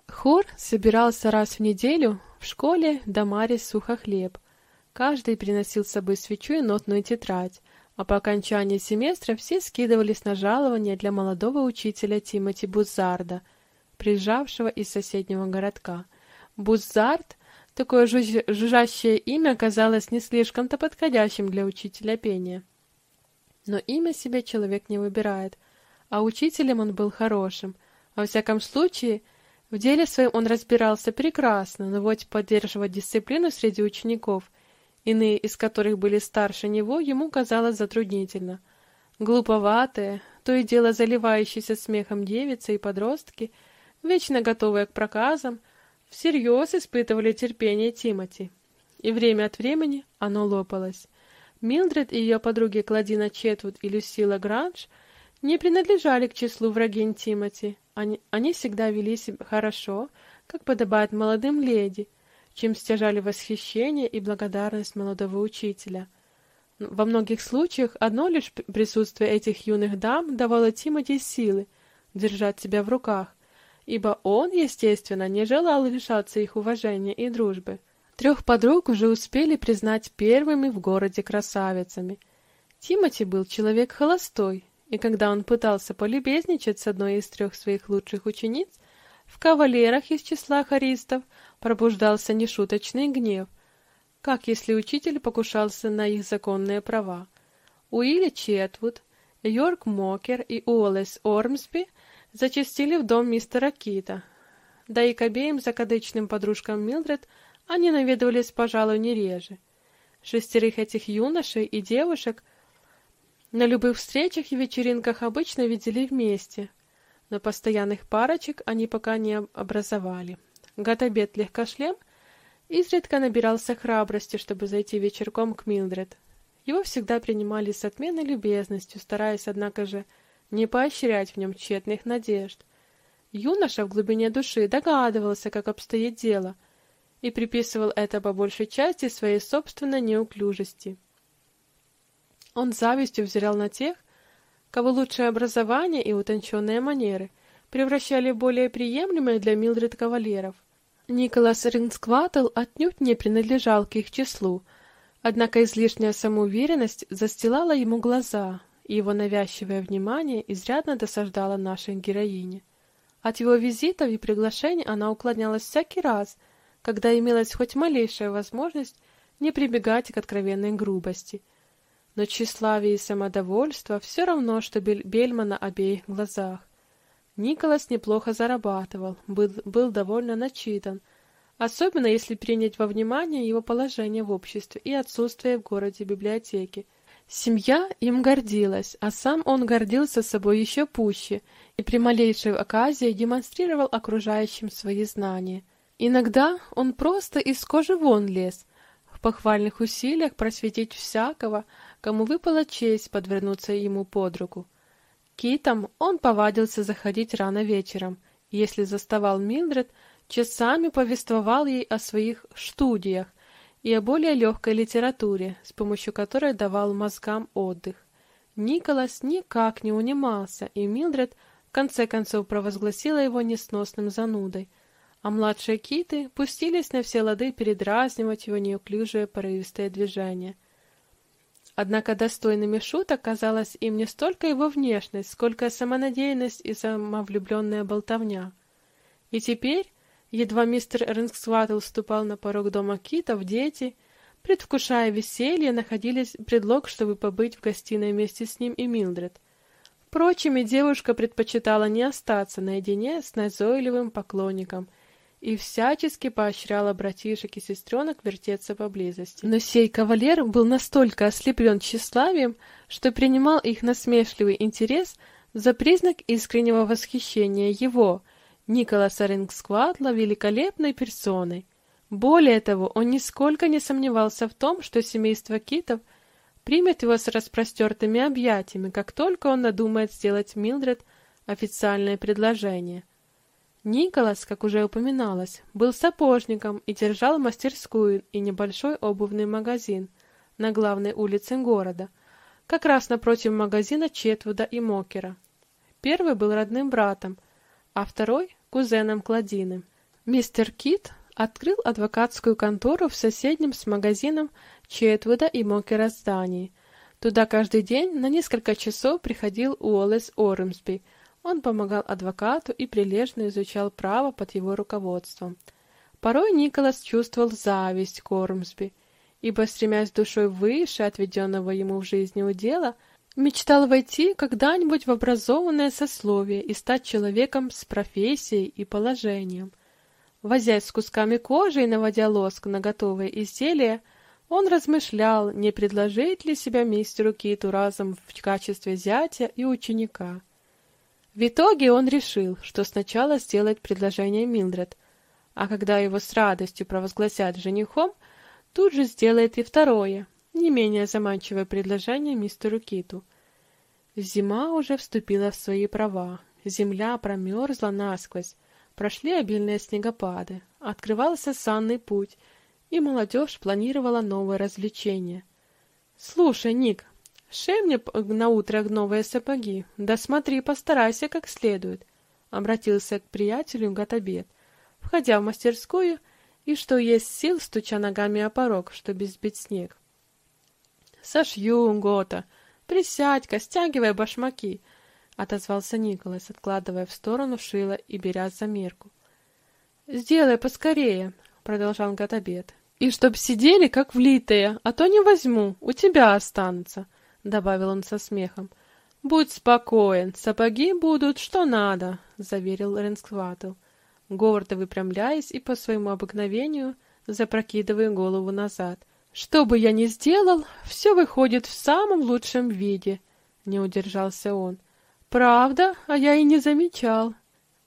Хор собирался раз в неделю в школе Дамари Сухохлеб. Каждый приносил с собой свечу и нотную тетрадь, а по окончании семестра все скидывались на жалование для молодого учителя Тимоти Бузарда, приезжавшего из соседнего городка. Бузард Такое жуж... жужжащее имя казалось не слишком-то подходящим для учителя пения. Но имя себе человек не выбирает, а учителем он был хорошим. Во всяком случае, в деле своем он разбирался прекрасно, но вот поддерживать дисциплину среди учеников, иные из которых были старше него, ему казалось затруднительно. Глуповатые, то и дело заливающиеся смехом девицы и подростки, вечно готовые к проказам — всерьез испытывали терпение Тимоти, и время от времени оно лопалось. Милдред и ее подруги Кладина Четвуд и Люсила Гранж не принадлежали к числу врагинь Тимоти. Они, они всегда вели себя хорошо, как подобает молодым леди, чем стяжали восхищение и благодарность молодого учителя. Во многих случаях одно лишь присутствие этих юных дам давало Тимоти силы держать себя в руках, ибо он, естественно, не желал лишаться их уважения и дружбы. Трех подруг уже успели признать первыми в городе красавицами. Тимоти был человек холостой, и когда он пытался полюбезничать с одной из трех своих лучших учениц, в кавалерах из числа хористов пробуждался нешуточный гнев, как если учитель покушался на их законные права. Уилли Четвуд, Йорк Мокер и Уоллес Ормсби – зачастили в дом мистера Кита. Да и к обеим закадычным подружкам Милдред они наведывались, пожалуй, не реже. Шестерых этих юношей и девушек на любых встречах и вечеринках обычно видели вместе, но постоянных парочек они пока не образовали. Готобед Легкошлем изредка набирался храбрости, чтобы зайти вечерком к Милдред. Его всегда принимали с отменной любезностью, стараясь, однако же, не поощрять в нем тщетных надежд. Юноша в глубине души догадывался, как обстоит дело, и приписывал это по большей части своей собственной неуклюжести. Он завистью взирал на тех, кого лучшее образование и утонченные манеры превращали в более приемлемые для Милдред кавалеров. Николас Ринскватл отнюдь не принадлежал к их числу, однако излишняя самоуверенность застилала ему глаза, и его навязчивое внимание изрядно досаждало нашей героине. От его визитов и приглашений она уклонялась всякий раз, когда имелась хоть малейшая возможность не прибегать к откровенной грубости. Но тщеславие и самодовольство все равно, что бельма на обеих глазах. Николас неплохо зарабатывал, был, был довольно начитан, особенно если принять во внимание его положение в обществе и отсутствие в городе библиотеки, Семья им гордилась, а сам он гордился собой еще пуще и при малейшей оказии демонстрировал окружающим свои знания. Иногда он просто из кожи вон лез, в похвальных усилиях просветить всякого, кому выпала честь подвернуться ему под руку. Китом он повадился заходить рано вечером, если заставал Милдред, часами повествовал ей о своих студиях и о более легкой литературе, с помощью которой давал мозгам отдых. Николас никак не унимался, и Милдред в конце концов провозгласила его несносным занудой, а младшие киты пустились на все лады передразнивать его неуклюжие порывистые движения. Однако достойными шуток казалась им не столько его внешность, сколько самонадеянность и самовлюбленная болтовня. И теперь, едва мистер Рэнксваттл ступал на порог дома китов, дети, предвкушая веселье, находились предлог, чтобы побыть в гостиной вместе с ним и Милдред. Впрочем, и девушка предпочитала не остаться наедине с назойливым поклонником — и всячески поощряла братишек и сестренок вертеться поблизости. Но сей кавалер был настолько ослеплен тщеславием, что принимал их насмешливый интерес за признак искреннего восхищения его, Николаса Рингскватла, великолепной персоной. Более того, он нисколько не сомневался в том, что семейство китов примет его с распростертыми объятиями, как только он надумает сделать Милдред официальное предложение — Николас, как уже упоминалось, был сапожником и держал мастерскую и небольшой обувный магазин на главной улице города, как раз напротив магазина Четвуда и Мокера. Первый был родным братом, а второй — кузеном Кладины. Мистер Кит открыл адвокатскую контору в соседнем с магазином Четвуда и Мокера здании. Туда каждый день на несколько часов приходил Уоллес Оремсби — он помогал адвокату и прилежно изучал право под его руководством. Порой Николас чувствовал зависть к Ормсби, ибо, стремясь душой выше отведенного ему в жизни удела, мечтал войти когда-нибудь в образованное сословие и стать человеком с профессией и положением. Возясь с кусками кожи и наводя лоск на готовые изделия, он размышлял, не предложить ли себя мистеру Киту разом в качестве зятя и ученика. В итоге он решил, что сначала сделает предложение Милдред, а когда его с радостью провозгласят женихом, тут же сделает и второе, не менее заманчивое предложение мистеру Киту. Зима уже вступила в свои права, земля промерзла насквозь, прошли обильные снегопады, открывался санный путь, и молодежь планировала новое развлечение. «Слушай, Ник, Шей мне на утро новые сапоги. Да смотри, постарайся как следует, обратился к приятелю Гатабет, входя в мастерскую и что есть сил, стуча ногами о порог, чтобы сбить снег. Сошью, Гота. Присядь-ка, стягивай башмаки, отозвался Николас, откладывая в сторону шило и беря за мерку. Сделай поскорее, продолжал Гатабет. И чтоб сидели как влитые, а то не возьму, у тебя останутся. — добавил он со смехом. «Будь спокоен, сапоги будут что надо», — заверил Ренскватл, гордо выпрямляясь и по своему обыкновению запрокидывая голову назад. «Что бы я ни сделал, все выходит в самом лучшем виде», — не удержался он. «Правда, а я и не замечал.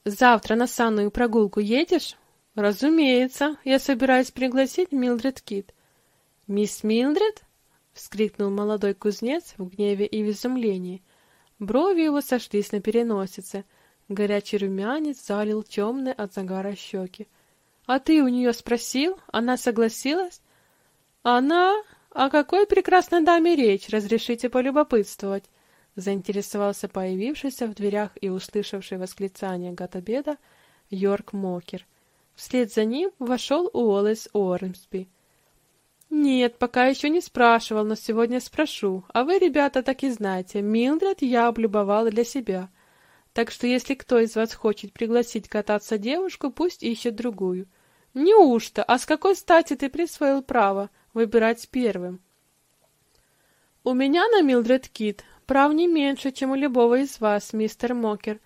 Завтра на санную прогулку едешь?» «Разумеется, я собираюсь пригласить Милдред Кит». «Мисс Милдред?» вскрикнул молодой кузнец в гневе и в изумлении. Брови его сошлись на переносице. Горячий румянец залил темные от загара щеки. — А ты у нее спросил? Она согласилась? — Она? О какой прекрасной даме речь? Разрешите полюбопытствовать? Заинтересовался появившийся в дверях и услышавший восклицание Гатабеда Йорк Мокер. Вслед за ним вошел Уоллес Уормсби. Нет, пока еще не спрашивал, но сегодня спрошу. А вы, ребята, так и знаете, Милдред я облюбовала для себя. Так что если кто из вас хочет пригласить кататься девушку, пусть ищет другую. Неужто? А с какой стати ты присвоил право выбирать первым? У меня на Милдред Кит прав не меньше, чем у любого из вас, мистер Мокер.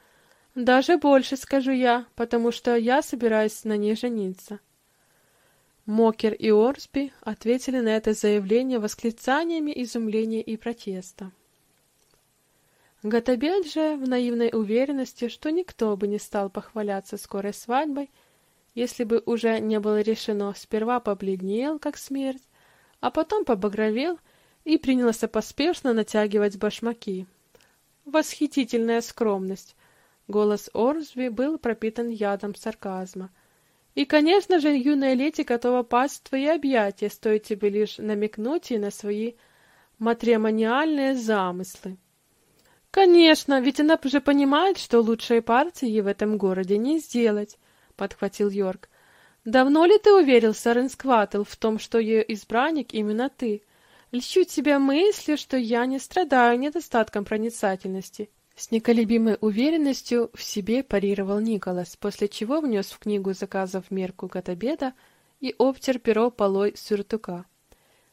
Даже больше, скажу я, потому что я собираюсь на ней жениться. Мокер и Орсби ответили на это заявление восклицаниями изумления и протеста. Гатабель же, в наивной уверенности, что никто бы не стал похваляться скорой свадьбой, если бы уже не было решено, сперва побледнел, как смерть, а потом побагровел и принялся поспешно натягивать башмаки. Восхитительная скромность! Голос Орсби был пропитан ядом сарказма — И, конечно же, юная леди готова пасть в твои объятия, стоит тебе лишь намекнуть ей на свои матримониальные замыслы. Конечно, ведь она же понимает, что лучшей партии в этом городе не сделать, подхватил Йорк. Давно ли ты уверился, Ренскватл, в том, что ее избранник именно ты? Льщу тебя мысли, что я не страдаю недостатком проницательности. С неколебимой уверенностью в себе парировал Николас, после чего внес в книгу заказов мерку от обеда и обтер перо полой сюртука.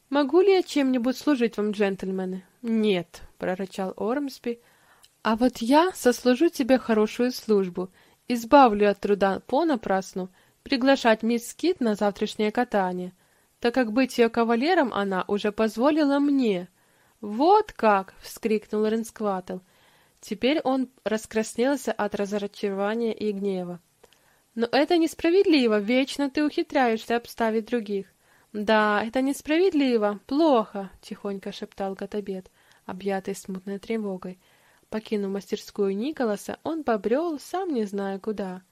«Могу ли я чем-нибудь служить вам, джентльмены?» «Нет», — прорычал Ормсби, — «а вот я сослужу тебе хорошую службу, избавлю от труда понапрасну приглашать мисс Кит на завтрашнее катание, так как быть ее кавалером она уже позволила мне». «Вот как!» — вскрикнул Ренскватл. Теперь он раскраснелся от разочарования и гнева. «Но это несправедливо, вечно ты ухитряешься обставить других. Да, это несправедливо, плохо, тихонько шептал Готобед, объятый смутной тревогой. Покинув мастерскую Николаса, он побрел, сам не зная куда.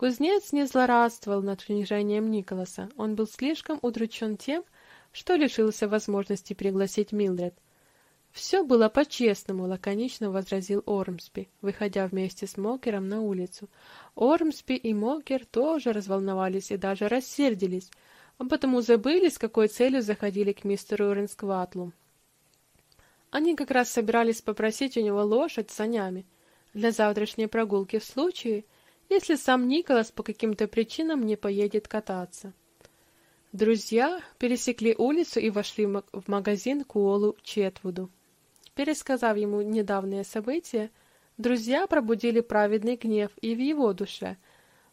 Кузнец не злорадствовал над унижением Николаса. Он был слишком удручен тем, что лишился возможности пригласить Милдред. «Все было по-честному», — лаконично возразил Ормсби, выходя вместе с Мокером на улицу. Ормсби и Мокер тоже разволновались и даже рассердились, а потому забыли, с какой целью заходили к мистеру Ренскватлу. Они как раз собирались попросить у него лошадь с санями для завтрашней прогулки в случае, если сам Николас по каким-то причинам не поедет кататься. Друзья пересекли улицу и вошли в магазин Куолу Четвуду. Пересказав ему недавние события, друзья пробудили праведный гнев и в его душе.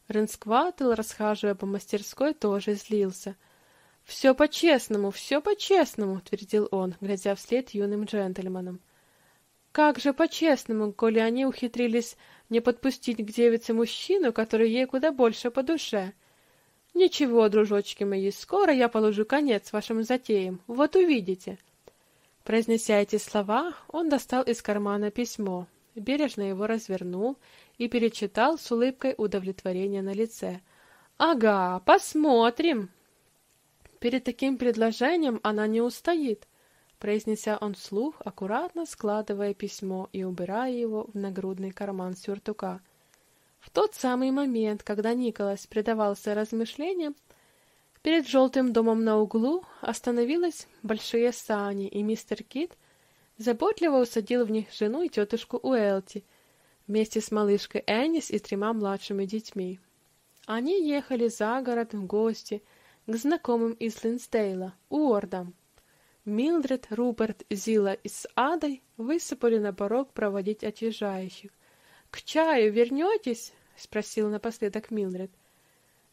Ренскватл, расхаживая по мастерской, тоже злился. «Все по-честному, все по-честному», — твердил он, глядя вслед юным джентльменам. «Как же по-честному, коли они ухитрились не подпустить к девице мужчину, который ей куда больше по душе?» «Ничего, дружочки мои, скоро я положу конец вашим затеям, вот увидите». Произнеся эти слова, он достал из кармана письмо, бережно его развернул и перечитал с улыбкой удовлетворения на лице. «Ага, посмотрим!» Перед таким предложением она не устоит, произнеся он вслух, аккуратно складывая письмо и убирая его в нагрудный карман сюртука. В тот самый момент, когда Николас предавался размышлениям, Перед желтым домом на углу остановились большие сани, и мистер Кит заботливо усадил в них жену и тетушку Уэлти вместе с малышкой Эннис и тремя младшими детьми. Они ехали за город в гости к знакомым из Линстейла, Уордам. Милдред, Руперт, Зила и с Адой высыпали на порог проводить отъезжающих. «К чаю вернетесь?» — спросил напоследок Милдред. —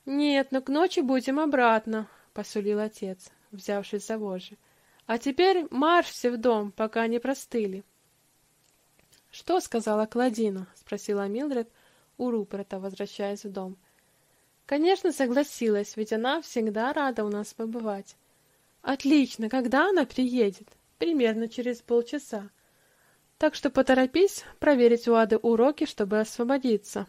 «Нет, но к ночи будем обратно», — посулил отец, взявшись за вожжи. «А теперь марш все в дом, пока не простыли». «Что сказала Кладина?» — спросила Милдред у Руперта, возвращаясь в дом. «Конечно, согласилась, ведь она всегда рада у нас побывать». «Отлично, когда она приедет?» «Примерно через полчаса. Так что поторопись проверить у Ады уроки, чтобы освободиться».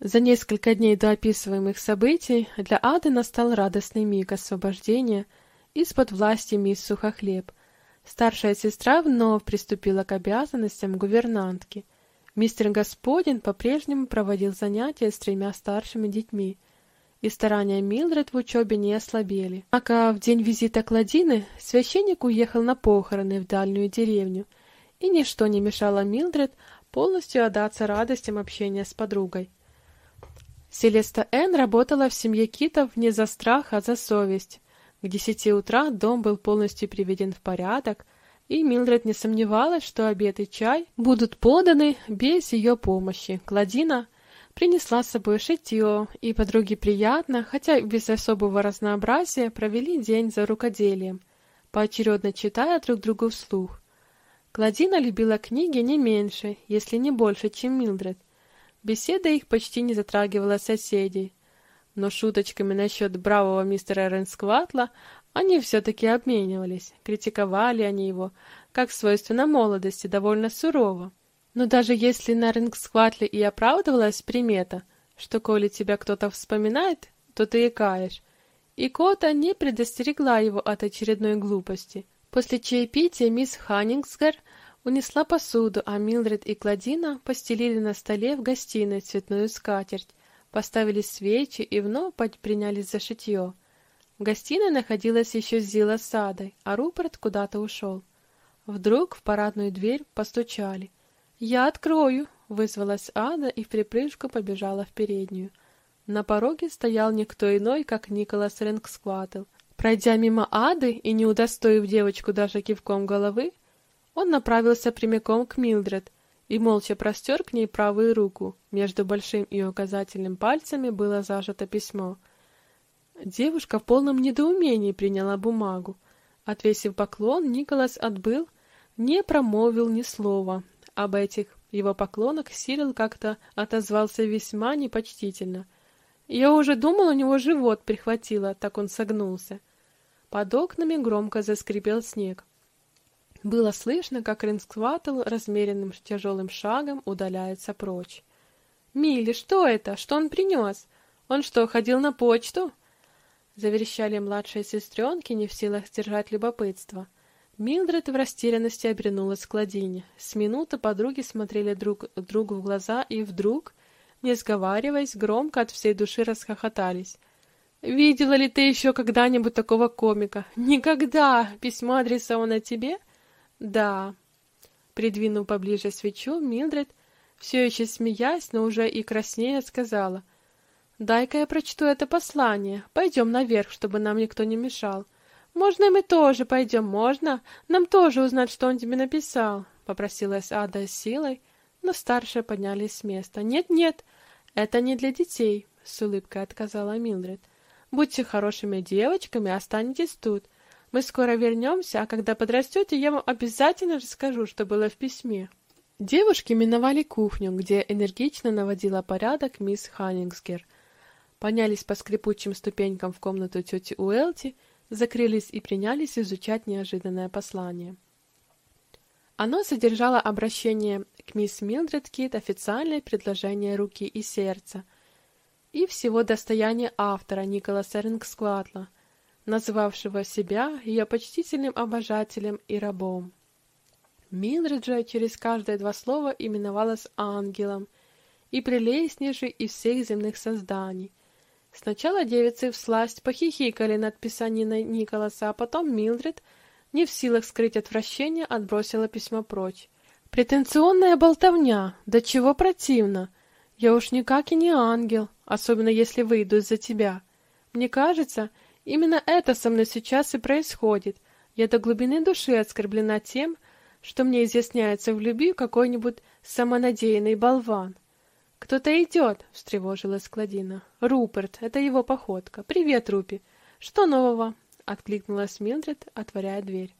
За несколько дней до описываемых событий для Ады настал радостный миг освобождения из-под власти мисс Сухохлеб. Старшая сестра вновь приступила к обязанностям гувернантки. Мистер Господин по-прежнему проводил занятия с тремя старшими детьми, и старания Милдред в учебе не ослабели. Однако в день визита Кладины священник уехал на похороны в дальнюю деревню, и ничто не мешало Милдред полностью отдаться радостям общения с подругой. Селеста Н. работала в семье Китов не за страх, а за совесть. К десяти утра дом был полностью приведен в порядок, и Милдред не сомневалась, что обед и чай будут поданы без ее помощи. Кладина принесла с собой шитье, и подруги приятно, хотя без особого разнообразия, провели день за рукоделием, поочередно читая друг другу вслух. Кладина любила книги не меньше, если не больше, чем Милдред, Беседа их почти не затрагивала соседей, но шуточками насчет бравого мистера Ренскватла они все-таки обменивались, критиковали они его, как свойственно молодости, довольно сурово. Но даже если на Ренскватле и оправдывалась примета, что коли тебя кто-то вспоминает, то ты икаешь. И Кота не предостерегла его от очередной глупости. После чаепития мисс Ханнингсгар унесла посуду, а Милдред и Кладина постелили на столе в гостиной цветную скатерть, поставили свечи и вновь принялись за шитье. В гостиной находилась еще Зила с Садой, а Руперт куда-то ушел. Вдруг в парадную дверь постучали. «Я открою!» — вызвалась Ада и в припрыжку побежала в переднюю. На пороге стоял никто иной, как Николас Рингскватл. Пройдя мимо Ады и не удостоив девочку даже кивком головы, он направился прямиком к Милдред и молча простер к ней правую руку. Между большим и указательным пальцами было зажато письмо. Девушка в полном недоумении приняла бумагу. Отвесив поклон, Николас отбыл, не промолвил ни слова. Об этих его поклонах Сирил как-то отозвался весьма непочтительно. Я уже думал, у него живот прихватило, так он согнулся. Под окнами громко заскрипел снег. Было слышно, как Ринскватл размеренным тяжелым шагом удаляется прочь. «Милли, что это? Что он принес? Он что, ходил на почту?» Заверещали младшие сестренки, не в силах сдержать любопытство. Милдред в растерянности обернулась к Ладине. С минуты подруги смотрели друг другу в глаза и вдруг, не сговариваясь, громко от всей души расхохотались. «Видела ли ты еще когда-нибудь такого комика?» «Никогда! Письмо адресовано тебе?» Да. Придвинув поближе свечу, Милдред, все еще смеясь, но уже и краснея, сказала: "Дай-ка я прочту это послание. Пойдем наверх, чтобы нам никто не мешал. Можно мы тоже пойдем, можно? Нам тоже узнать, что он тебе написал", попросилась Ада с силой, но старшие поднялись с места. "Нет, нет, это не для детей", с улыбкой отказала Милдред. "Будьте хорошими девочками, останетесь тут. Мы скоро вернемся, а когда подрастете, я вам обязательно расскажу, что было в письме. Девушки миновали кухню, где энергично наводила порядок мисс Ханнингсгер. Поднялись по скрипучим ступенькам в комнату тети Уэлти, закрылись и принялись изучать неожиданное послание. Оно содержало обращение к мисс Милдред Кит, официальное предложение руки и сердца, и всего достояние автора Николаса Рингскватла — называвшего себя ее почтительным обожателем и рабом. Милдред же через каждые два слова именовалась ангелом и прелестнейшей из всех земных созданий. Сначала девицы всласть похихикали над писаниной Николаса, а потом Милдред, не в силах скрыть отвращение, отбросила письмо прочь. Претенционная болтовня, да чего противно. Я уж никак и не ангел, особенно если выйду из-за тебя. Мне кажется, Именно это со мной сейчас и происходит. Я до глубины души оскорблена тем, что мне изъясняется в любви какой-нибудь самонадеянный болван. Кто-то идет, встревожилась Кладина. Руперт, это его походка. Привет, Рупи. Что нового? откликнулась Милдред, отворяя дверь.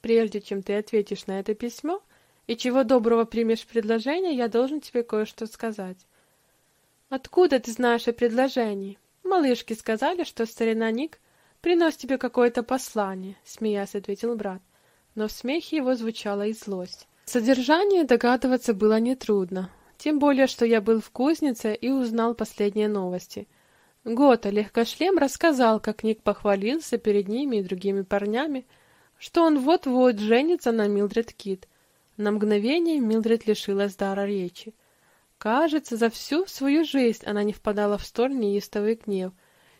Прежде чем ты ответишь на это письмо и чего доброго примешь предложение, я должен тебе кое-что сказать. Откуда ты знаешь о предложении? Малышки сказали, что старина Ник приносит тебе какое-то послание, смеясь, ответил брат. Но в смехе его звучала и злость. Содержание догадываться было нетрудно, тем более, что я был в кузнице и узнал последние новости. Гота легкошлем рассказал, как Ник похвалился перед ними и другими парнями, что он вот-вот женится на Милдред Кит. На мгновение Милдред лишилась дара речи. Кажется, за всю свою жизнь она не впадала в столь неистовый гнев.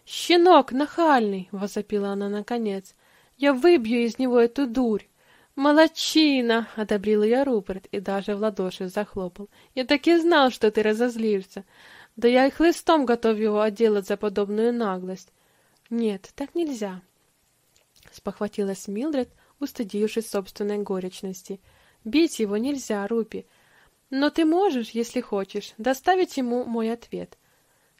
«Щенок нахальный!» — возопила она наконец. «Я выбью из него эту дурь!» «Молодчина!» — одобрил я Руперт и даже в ладоши захлопал. «Я так и знал, что ты разозлишься. Да я и хлыстом готов его отделать за подобную наглость». «Нет, так нельзя!» — спохватилась Милдред, устыдившись собственной горечности. «Бить его нельзя, Рупи!» Но ты можешь, если хочешь, доставить ему мой ответ.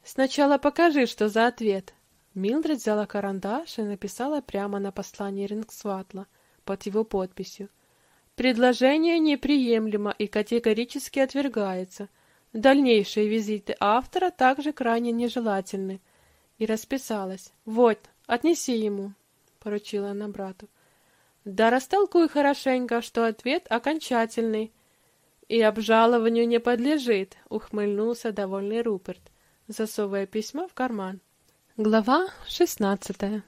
Сначала покажи, что за ответ. Милдред взяла карандаш и написала прямо на послании Рингсватла под его подписью. Предложение неприемлемо и категорически отвергается. Дальнейшие визиты автора также крайне нежелательны. И расписалась. Вот, отнеси ему, поручила она брату. Да растолкуй хорошенько, что ответ окончательный и обжалованию не подлежит, ухмыльнулся довольный Руперт. засовывая письмо в карман. Глава шестнадцатая.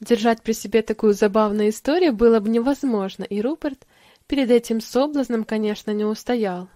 Держать при себе такую забавную историю было бы невозможно, и Руперт перед этим соблазном, конечно, не устоял.